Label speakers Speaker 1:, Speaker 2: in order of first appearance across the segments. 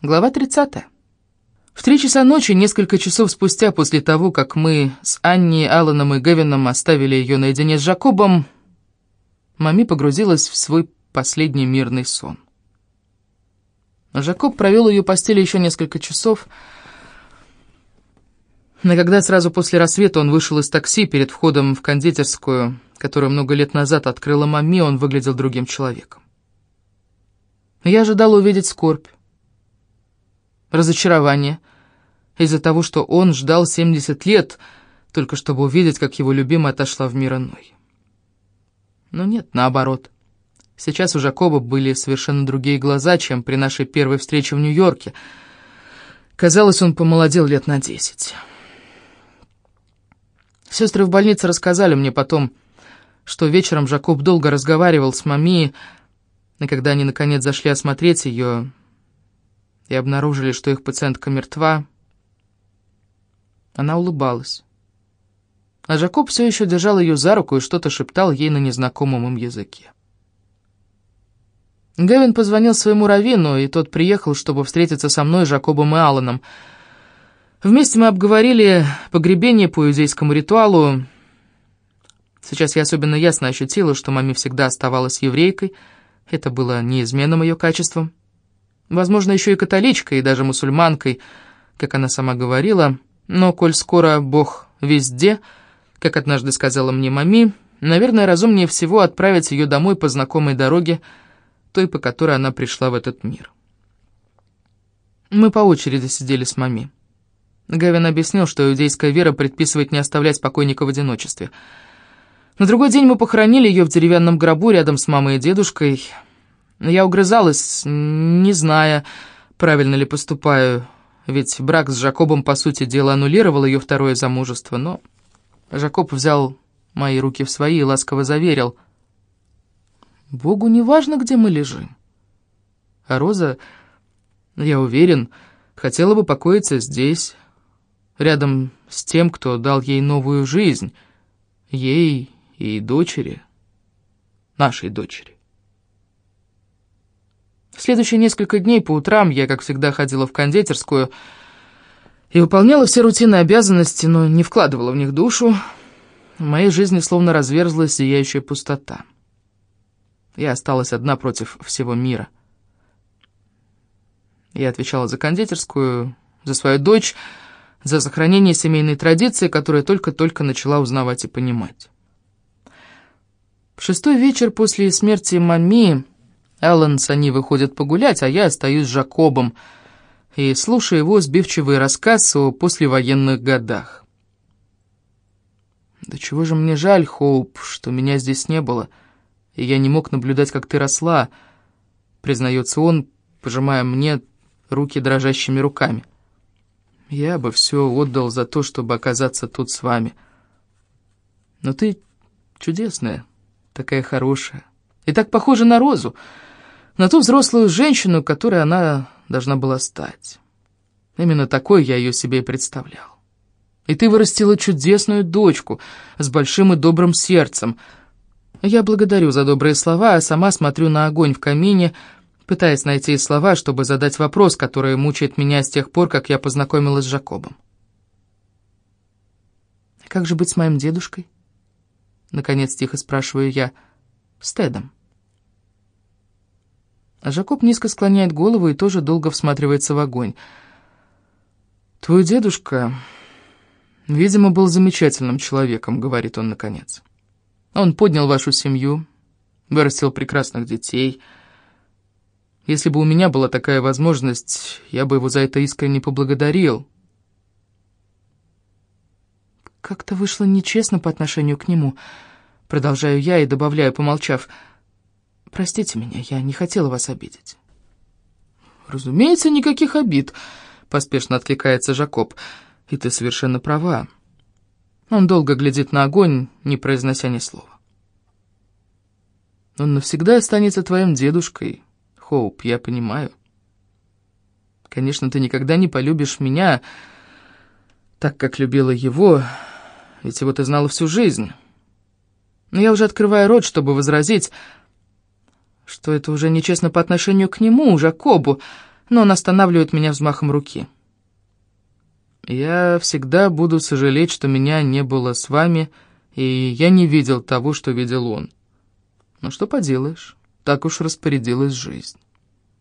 Speaker 1: Глава 30. В три часа ночи, несколько часов спустя после того, как мы с Анни, Алланом и Гевином оставили ее наедине с Жакобом, Мами погрузилась в свой последний мирный сон. Жакоб провел ее постели еще несколько часов, но когда сразу после рассвета он вышел из такси перед входом в кондитерскую, которую много лет назад открыла Мами, он выглядел другим человеком. Я ожидала увидеть скорбь разочарование из-за того, что он ждал 70 лет, только чтобы увидеть, как его любимая отошла в мир иной. Но нет, наоборот. Сейчас у Жакоба были совершенно другие глаза, чем при нашей первой встрече в Нью-Йорке. Казалось, он помолодел лет на десять. Сестры в больнице рассказали мне потом, что вечером Жакоб долго разговаривал с мами, и когда они наконец зашли осмотреть ее, и обнаружили, что их пациентка мертва, она улыбалась. А Жакоб все еще держал ее за руку и что-то шептал ей на незнакомом им языке. Гевин позвонил своему раввину, и тот приехал, чтобы встретиться со мной, Жакобом и Алланом. Вместе мы обговорили погребение по иудейскому ритуалу. Сейчас я особенно ясно ощутила, что маме всегда оставалась еврейкой. Это было неизменным ее качеством. Возможно, еще и католичкой, и даже мусульманкой, как она сама говорила. Но, коль скоро Бог везде, как однажды сказала мне мами, наверное, разумнее всего отправить ее домой по знакомой дороге, той, по которой она пришла в этот мир. Мы по очереди сидели с мами. Гавин объяснил, что иудейская вера предписывает не оставлять покойника в одиночестве. На другой день мы похоронили ее в деревянном гробу рядом с мамой и дедушкой — я угрызалась, не зная, правильно ли поступаю, ведь брак с Жакобом, по сути дела, аннулировал ее второе замужество, но Жакоб взял мои руки в свои и ласково заверил. «Богу не важно, где мы лежим. А Роза, я уверен, хотела бы покоиться здесь, рядом с тем, кто дал ей новую жизнь, ей и дочери, нашей дочери. В следующие несколько дней по утрам я, как всегда, ходила в кондитерскую и выполняла все рутинные обязанности, но не вкладывала в них душу. В моей жизни словно разверзлась зияющая пустота. Я осталась одна против всего мира. Я отвечала за кондитерскую, за свою дочь, за сохранение семейной традиции, которую только-только начала узнавать и понимать. В шестой вечер после смерти мами Аллан с Ани выходят погулять, а я остаюсь с Жакобом и слушаю его сбивчивый рассказ о послевоенных годах. «Да чего же мне жаль, Хоуп, что меня здесь не было, и я не мог наблюдать, как ты росла», — признается он, пожимая мне руки дрожащими руками. «Я бы все отдал за то, чтобы оказаться тут с вами. Но ты чудесная, такая хорошая, и так похожа на Розу» на ту взрослую женщину, которой она должна была стать. Именно такой я ее себе и представлял. И ты вырастила чудесную дочку с большим и добрым сердцем. Я благодарю за добрые слова, а сама смотрю на огонь в камине, пытаясь найти слова, чтобы задать вопрос, который мучает меня с тех пор, как я познакомилась с Жакобом. «Как же быть с моим дедушкой?» Наконец тихо спрашиваю я. «С Тедом». А Жакоб низко склоняет голову и тоже долго всматривается в огонь. «Твой дедушка, видимо, был замечательным человеком», — говорит он наконец. «Он поднял вашу семью, вырастил прекрасных детей. Если бы у меня была такая возможность, я бы его за это искренне поблагодарил». «Как-то вышло нечестно по отношению к нему», — продолжаю я и добавляю, помолчав — Простите меня, я не хотела вас обидеть». «Разумеется, никаких обид», — поспешно отвлекается Жакоб. «И ты совершенно права». Он долго глядит на огонь, не произнося ни слова. «Он навсегда останется твоим дедушкой, Хоуп, я понимаю. Конечно, ты никогда не полюбишь меня так, как любила его, ведь его ты знала всю жизнь. Но я уже открываю рот, чтобы возразить, что это уже нечестно по отношению к нему, Жакобу, но он останавливает меня взмахом руки. «Я всегда буду сожалеть, что меня не было с вами, и я не видел того, что видел он. Но что поделаешь, так уж распорядилась жизнь.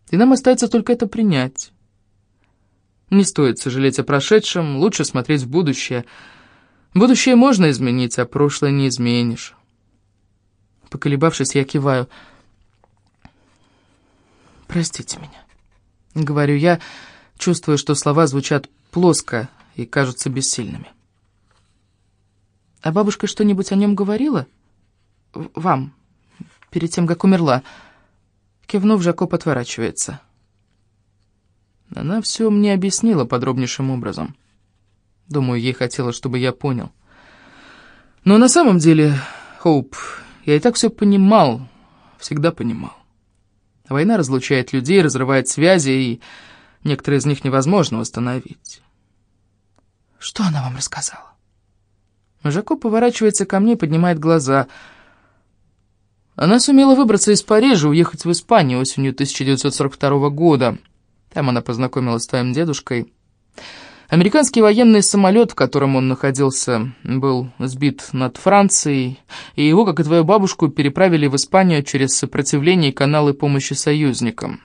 Speaker 1: И нам остается только это принять». Не стоит сожалеть о прошедшем, лучше смотреть в будущее. Будущее можно изменить, а прошлое не изменишь. Поколебавшись, я киваю. «Простите меня», — говорю я, чувствуя, что слова звучат плоско и кажутся бессильными. «А бабушка что-нибудь о нем говорила? Вам, перед тем, как умерла?» Кивнув, Жакоб отворачивается. Она все мне объяснила подробнейшим образом. Думаю, ей хотелось, чтобы я понял. Но на самом деле, Хоуп, я и так все понимал, всегда понимал. Война разлучает людей, разрывает связи, и некоторые из них невозможно восстановить. Что она вам рассказала? Жако поворачивается ко мне и поднимает глаза. Она сумела выбраться из Парижа, уехать в Испанию осенью 1942 года. Там она познакомилась с твоим дедушкой. Американский военный самолет, в котором он находился, был сбит над Францией, и его, как и твою бабушку, переправили в Испанию через сопротивление и каналы помощи союзникам.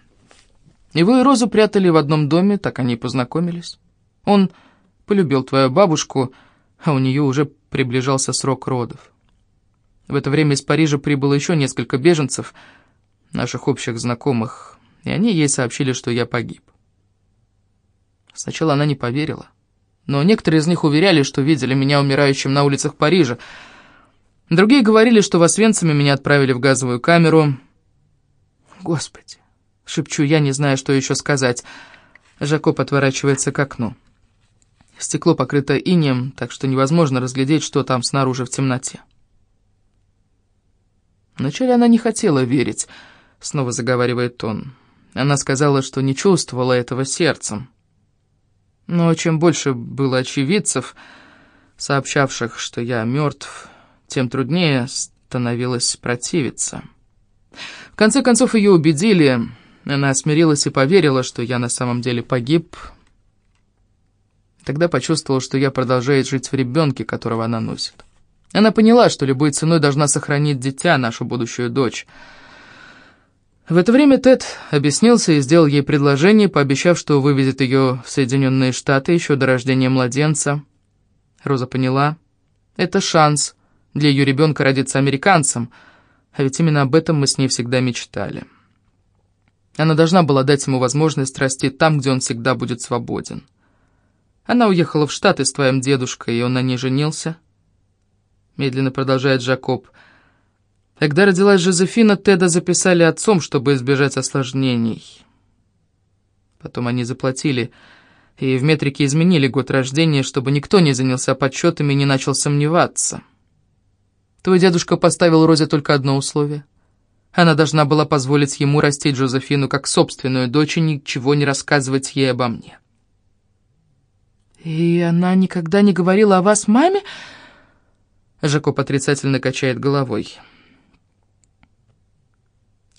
Speaker 1: Его и Розу прятали в одном доме, так они и познакомились. Он полюбил твою бабушку, а у нее уже приближался срок родов. В это время из Парижа прибыло еще несколько беженцев, наших общих знакомых, и они ей сообщили, что я погиб. Сначала она не поверила, но некоторые из них уверяли, что видели меня умирающим на улицах Парижа. Другие говорили, что в Освенциме меня отправили в газовую камеру. «Господи!» — шепчу я, не знаю, что еще сказать. Жакоб отворачивается к окну. Стекло покрыто инеем, так что невозможно разглядеть, что там снаружи в темноте. Вначале она не хотела верить, снова заговаривает он. Она сказала, что не чувствовала этого сердцем. Но чем больше было очевидцев, сообщавших, что я мертв, тем труднее становилось противиться. В конце концов ее убедили, она смирилась и поверила, что я на самом деле погиб. Тогда почувствовала, что я продолжаю жить в ребенке, которого она носит. Она поняла, что любой ценой должна сохранить дитя, нашу будущую дочь — в это время Тед объяснился и сделал ей предложение, пообещав, что вывезет ее в Соединенные Штаты еще до рождения младенца. Роза поняла. Это шанс для ее ребенка родиться американцем, а ведь именно об этом мы с ней всегда мечтали. Она должна была дать ему возможность расти там, где он всегда будет свободен. Она уехала в Штаты с твоим дедушкой, и он на ней женился. Медленно продолжает Джакоб — когда родилась Жозефина, Теда записали отцом, чтобы избежать осложнений. Потом они заплатили, и в метрике изменили год рождения, чтобы никто не занялся подсчетами и не начал сомневаться. Твой дедушка поставил Розе только одно условие. Она должна была позволить ему растить Жозефину как собственную дочь и ничего не рассказывать ей обо мне. «И она никогда не говорила о вас маме?» Жакоб отрицательно качает головой.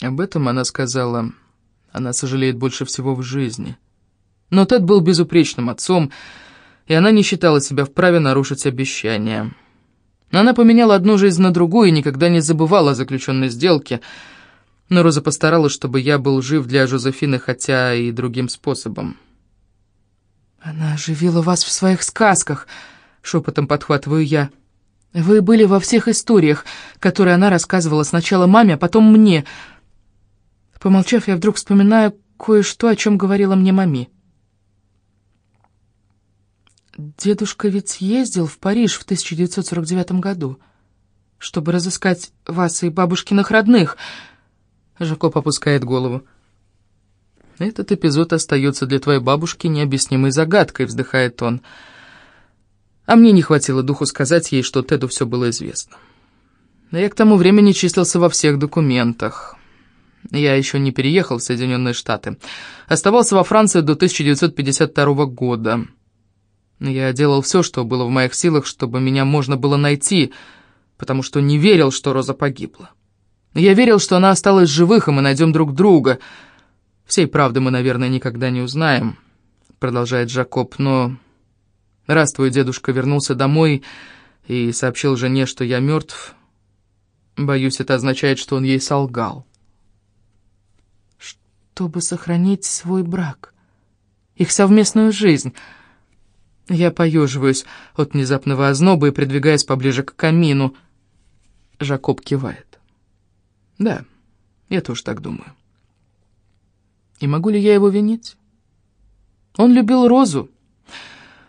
Speaker 1: Об этом она сказала, она сожалеет больше всего в жизни. Но Тед был безупречным отцом, и она не считала себя вправе нарушить обещание. Она поменяла одну жизнь на другую и никогда не забывала о заключенной сделке, но Роза постаралась, чтобы я был жив для Жозефины, хотя и другим способом. «Она оживила вас в своих сказках», — шепотом подхватываю я. «Вы были во всех историях, которые она рассказывала сначала маме, а потом мне», — Помолчав, я вдруг вспоминаю кое-что, о чем говорила мне мами. Дедушка ведь ездил в Париж в 1949 году, чтобы разыскать вас и бабушкиных родных. Жакоб опускает голову. Этот эпизод остается для твоей бабушки необъяснимой загадкой, вздыхает он. А мне не хватило духу сказать ей, что Теду все было известно. Но я к тому времени числился во всех документах. Я еще не переехал в Соединенные Штаты. Оставался во Франции до 1952 года. Я делал все, что было в моих силах, чтобы меня можно было найти, потому что не верил, что Роза погибла. Я верил, что она осталась живых, и мы найдем друг друга. Всей правды мы, наверное, никогда не узнаем, продолжает Жакоб, но раз твой дедушка вернулся домой и сообщил жене, что я мертв, боюсь, это означает, что он ей солгал.
Speaker 2: Чтобы сохранить свой брак, их совместную жизнь. Я поеживаюсь от внезапного озноба и придвигаюсь поближе к камину.
Speaker 1: Жакоб кивает. Да, я тоже так думаю. И могу ли я его винить? Он любил Розу,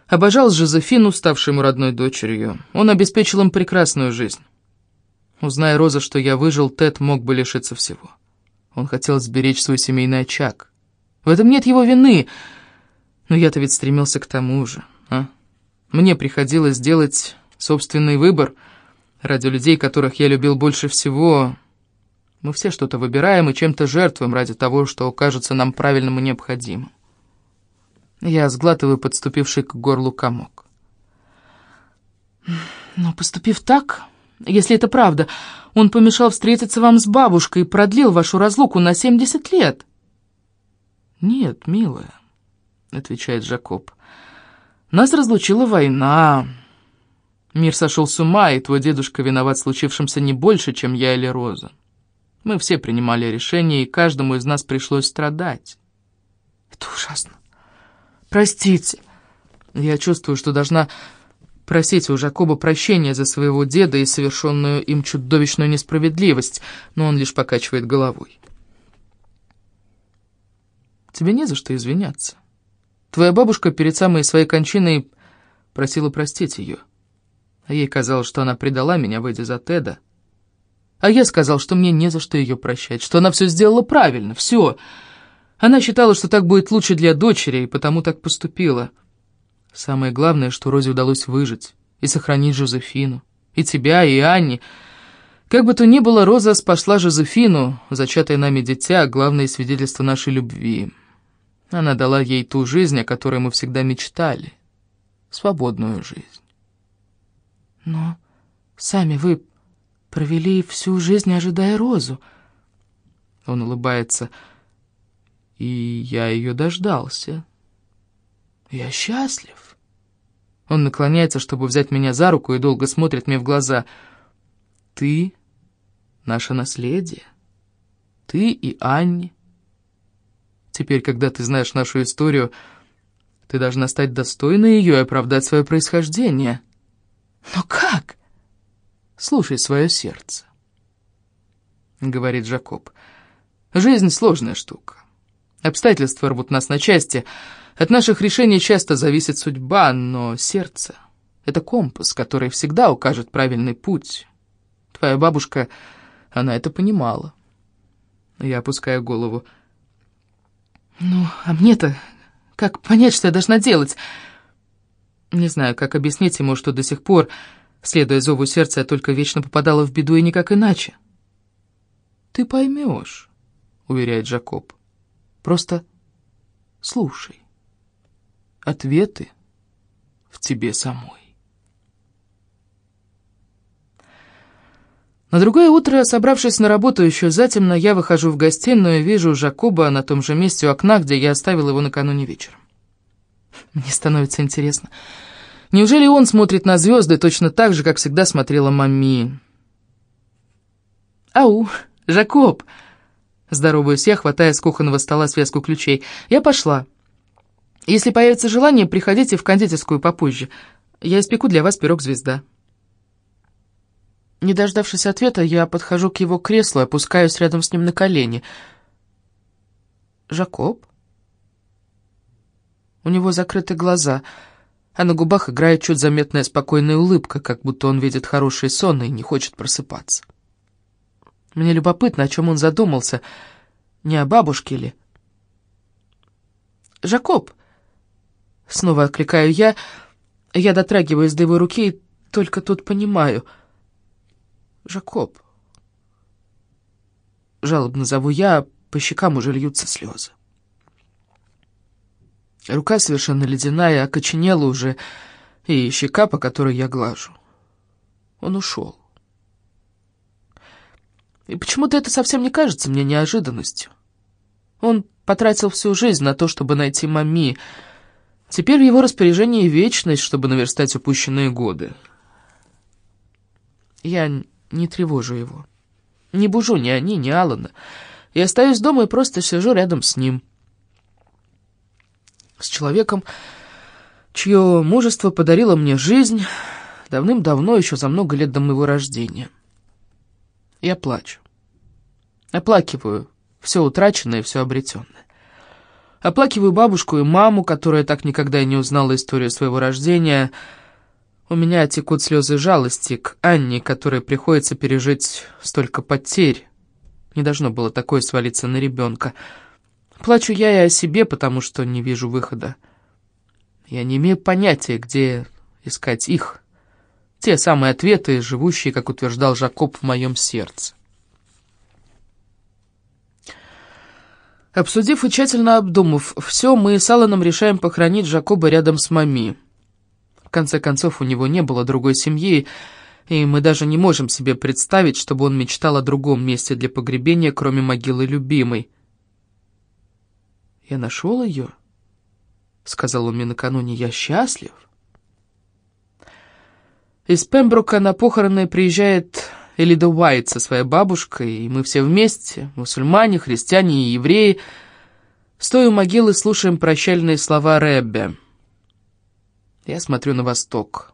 Speaker 1: обожал Жозефину, ставшую ему родной дочерью. Он обеспечил им прекрасную жизнь. Узная Роза, что я выжил, Тед мог бы лишиться всего. Он хотел сберечь свой семейный очаг. В этом нет его вины, но я-то ведь стремился к тому же, а? Мне приходилось делать собственный выбор ради людей, которых я любил больше всего, мы все что-то выбираем и чем-то жертвуем ради того, что окажется нам правильным и необходимым. Я сглатываю подступивший к горлу комок.
Speaker 2: Но поступив так, если это правда, он помешал встретиться вам с бабушкой и продлил вашу разлуку на 70 лет.
Speaker 1: Нет, милая, отвечает Жакоб. Нас разлучила война. Мир сошел с ума, и твой дедушка виноват в случившемся не больше, чем я или Роза. Мы все принимали решения, и каждому из нас пришлось страдать.
Speaker 2: Это ужасно. Простите.
Speaker 1: Я чувствую, что должна просить у Жакоба прощения за своего деда и совершенную им чудовищную несправедливость, но он лишь покачивает головой. Тебе не за что извиняться. Твоя бабушка перед самой своей кончиной просила простить ее. А ей казалось, что она предала меня, выйдя за Теда. А я сказал, что мне не за что ее прощать, что она все сделала правильно, все. Она считала, что так будет лучше для дочери, и потому так поступила. Самое главное, что Розе удалось выжить и сохранить Жозефину. И тебя, и Анни. Как бы то ни было, Роза спасла Жозефину, зачатое нами дитя, главное свидетельство нашей любви. Она дала ей ту жизнь, о которой мы всегда мечтали. Свободную жизнь.
Speaker 2: Но сами вы провели всю жизнь, ожидая Розу.
Speaker 1: Он улыбается. И я ее дождался. Я счастлив. Он наклоняется, чтобы взять меня за руку, и долго смотрит мне в глаза. Ты — наше наследие. Ты и Анни. Теперь, когда ты знаешь нашу историю, ты должна стать достойной ее и оправдать свое происхождение.
Speaker 2: Но как?
Speaker 1: — Слушай свое сердце. Говорит Жакоб. Жизнь сложная штука. Обстоятельства рвут нас на части. От наших решений часто зависит судьба, но сердце — это компас, который всегда укажет правильный путь. Твоя бабушка, она это понимала. Я опускаю голову.
Speaker 2: Ну, а мне-то как понять, что я должна делать?
Speaker 1: Не знаю, как объяснить ему, что до сих пор Следуя зову сердца, я только вечно попадала в беду и никак иначе. «Ты поймешь», — уверяет Джакоб. «Просто слушай. Ответы в тебе самой». На другое утро, собравшись на работу еще затемно, я выхожу в гостиную и вижу Жакоба на том же месте у окна, где я оставил его накануне вечером. Мне становится интересно, Неужели он смотрит на звезды точно так же, как всегда смотрела мами? «Ау, Жакоб!» Здороваюсь я, хватая с кухонного стола связку ключей. «Я пошла. Если появится желание, приходите в кондитерскую попозже. Я испеку для вас пирог-звезда». Не дождавшись ответа, я подхожу к его креслу и опускаюсь рядом с ним на колени. «Жакоб?» У него закрыты глаза — а на губах играет чуть заметная спокойная улыбка, как будто он видит хороший сон и не хочет просыпаться. Мне любопытно, о чем он задумался, не о бабушке ли. «Жакоб!» — снова окликаю я, я дотрагиваюсь до его руки и только тут понимаю. «Жакоб!» Жалобно зову я, по щекам уже льются слезы. Рука совершенно ледяная, окоченела уже, и щека, по которой я глажу. Он ушел. И почему-то это совсем не кажется мне неожиданностью. Он потратил всю жизнь на то, чтобы найти Мами. Теперь в его распоряжении вечность, чтобы наверстать упущенные годы. Я не тревожу его. Не бужу ни они, ни Алана. Я остаюсь дома и просто сижу рядом с ним. С человеком, чье мужество подарило мне жизнь давным-давно, еще за много лет до моего рождения. Я плачу. Оплакиваю все утраченное и все обретенное. Оплакиваю бабушку и маму, которая так никогда и не узнала историю своего рождения. У меня текут слезы жалости к Анне, которой приходится пережить столько потерь. Не должно было такое свалиться на ребенка. Плачу я и о себе, потому что не вижу выхода. Я не имею понятия, где искать их. Те самые ответы, живущие, как утверждал Жакоб, в моем сердце. Обсудив и тщательно обдумав все, мы с Алланом решаем похоронить Жакоба рядом с Мами. В конце концов, у него не было другой семьи, и мы даже не можем себе представить, чтобы он мечтал о другом месте для погребения, кроме могилы любимой. «Я нашел ее», — сказал он мне накануне, — «я счастлив». Из Пембрука на похороны приезжает Элида Уайт со своей бабушкой, и мы все вместе, мусульмане, христиане и евреи, стоя у могилы, слушаем прощальные слова Рэббе. Я смотрю на восток.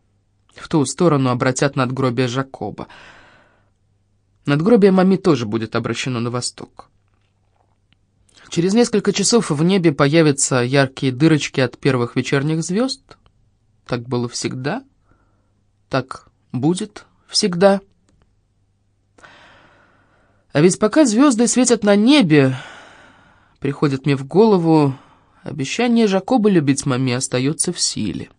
Speaker 1: В ту сторону обратят надгробие Жакоба. Надгробие Мами тоже будет обращено на восток. Через несколько часов в небе появятся яркие дырочки от первых вечерних звезд. Так было всегда. Так будет всегда. А ведь пока звезды светят на небе, приходит мне в голову, обещание Жакоба любить маме остается в силе.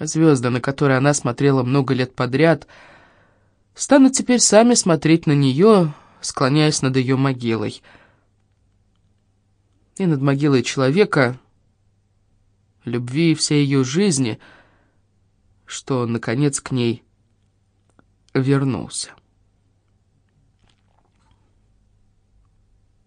Speaker 1: Звезды, на которые она смотрела много лет подряд, станут теперь сами смотреть на нее, склоняясь над ее могилой. И над могилой человека, любви всей ее жизни — что, наконец, к ней вернулся.